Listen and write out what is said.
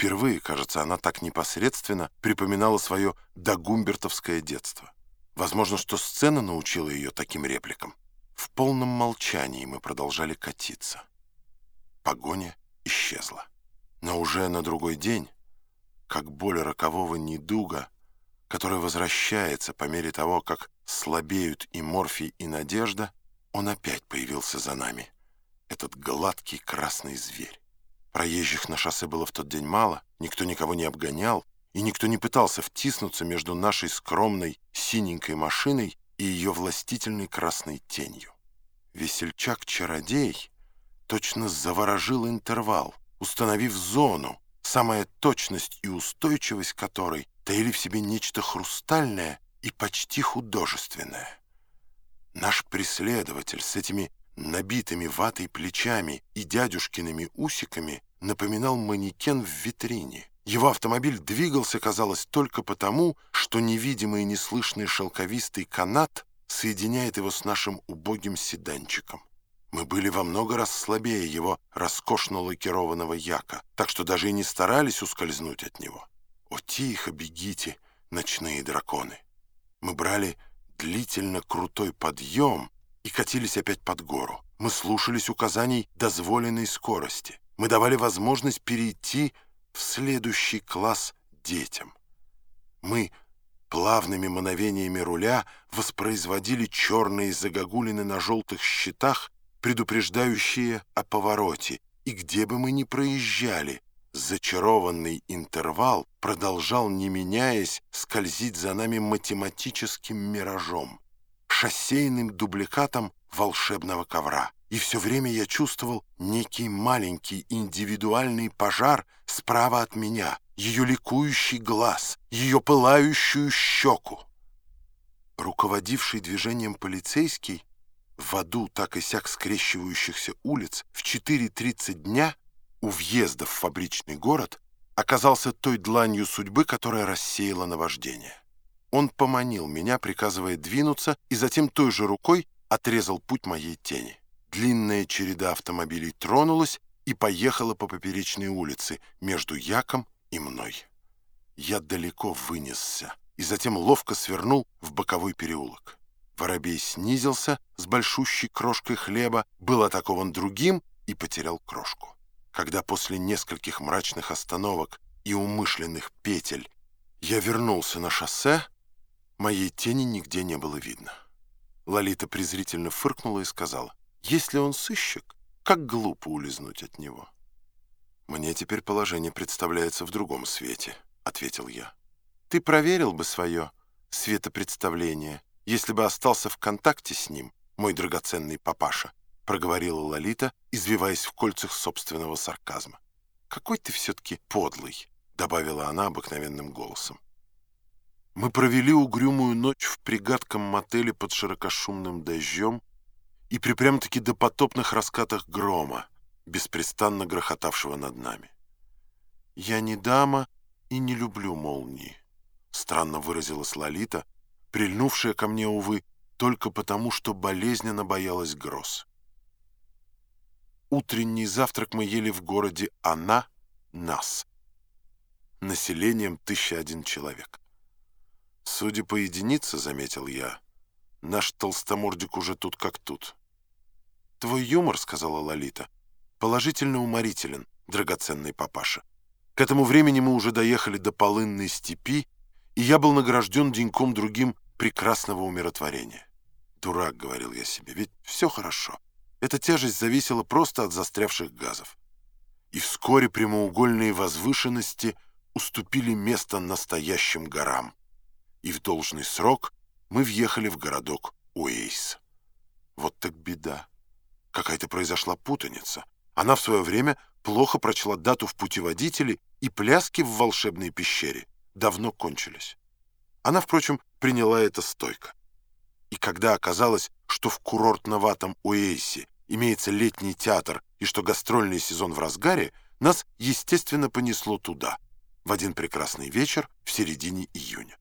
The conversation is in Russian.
Впервые, кажется, она так непосредственно припоминала свое догумбертовское детство. Возможно, что сцена научила ее таким репликам. В полном молчании мы продолжали катиться. Погоня исчезла. Но уже на другой день, как боль рокового недуга, которая возвращается по мере того, как слабеют и морфий, и надежда, он опять появился за нами, этот гладкий красный зверь. Проезжих на шоссе было в тот день мало, никто никого не обгонял, и никто не пытался втиснуться между нашей скромной синенькой машиной и ее властительной красной тенью. Весельчак-чародей точно заворожил интервал, установив зону, самая точность и устойчивость которой таили в себе нечто хрустальное и почти художественное. Наш преследователь с этими набитыми ватой плечами и дядюшкиными усиками напоминал манекен в витрине. Его автомобиль двигался, казалось, только потому, что невидимый и неслышный шелковистый канат соединяет его с нашим убогим седанчиком. Мы были во много раз слабее его роскошно лакированного яка, так что даже и не старались ускользнуть от него. О, тихо бегите, ночные драконы! Мы брали длительно крутой подъем и катились опять под гору. Мы слушались указаний дозволенной скорости. Мы давали возможность перейти в следующий класс детям. Мы плавными мановениями руля воспроизводили черные загогулины на желтых щитах, предупреждающие о повороте, и где бы мы ни проезжали, зачарованный интервал продолжал, не меняясь, скользить за нами математическим миражом, шоссейным дубликатом волшебного ковра. И все время я чувствовал некий маленький индивидуальный пожар справа от меня, ее ликующий глаз, ее пылающую щеку. Руководивший движением полицейский в аду так и сяк скрещивающихся улиц в 4.30 дня у въезда в фабричный город оказался той дланью судьбы, которая рассеяла наваждение. Он поманил меня, приказывая двинуться, и затем той же рукой отрезал путь моей тени. Длинная череда автомобилей тронулась и поехала по поперечной улице между Яком и мной. Я далеко вынесся и затем ловко свернул в боковой переулок. Воробей снизился с большущей крошкой хлеба, был атакован другим и потерял крошку. Когда после нескольких мрачных остановок и умышленных петель я вернулся на шоссе, моей тени нигде не было видно. Лолита презрительно фыркнула и сказала, «Если он сыщик, как глупо улизнуть от него». «Мне теперь положение представляется в другом свете», — ответил я. «Ты проверил бы свое светопредставление, если бы остался в контакте с ним, мой драгоценный папаша», — проговорила Лолита, извиваясь в кольцах собственного сарказма. «Какой ты все-таки подлый», — добавила она обыкновенным голосом. Мы провели угрюмую ночь в пригадком мотеле под широкошумным дождем и при прям-таки допотопных раскатах грома, беспрестанно грохотавшего над нами. «Я не дама и не люблю молнии», — странно выразилась Лолита, прильнувшая ко мне, увы, только потому, что болезненно боялась гроз. Утренний завтрак мы ели в городе Она, нас. Населением тысяча один человек. Судя по единице, заметил я, наш толстомордик уже тут как тут. Твой юмор, сказала Лолита, положительно уморителен, драгоценный папаша. К этому времени мы уже доехали до полынной степи, и я был награжден деньком другим прекрасного умиротворения. Дурак, говорил я себе, ведь все хорошо. Эта тяжесть зависела просто от застрявших газов. И вскоре прямоугольные возвышенности уступили место настоящим горам и в должный срок мы въехали в городок Уэйс. Вот так беда. Какая-то произошла путаница. Она в свое время плохо прочла дату в путеводителе, и пляски в волшебной пещере давно кончились. Она, впрочем, приняла это стойко. И когда оказалось, что в курортноватом Уэйсе имеется летний театр и что гастрольный сезон в разгаре, нас, естественно, понесло туда, в один прекрасный вечер в середине июня.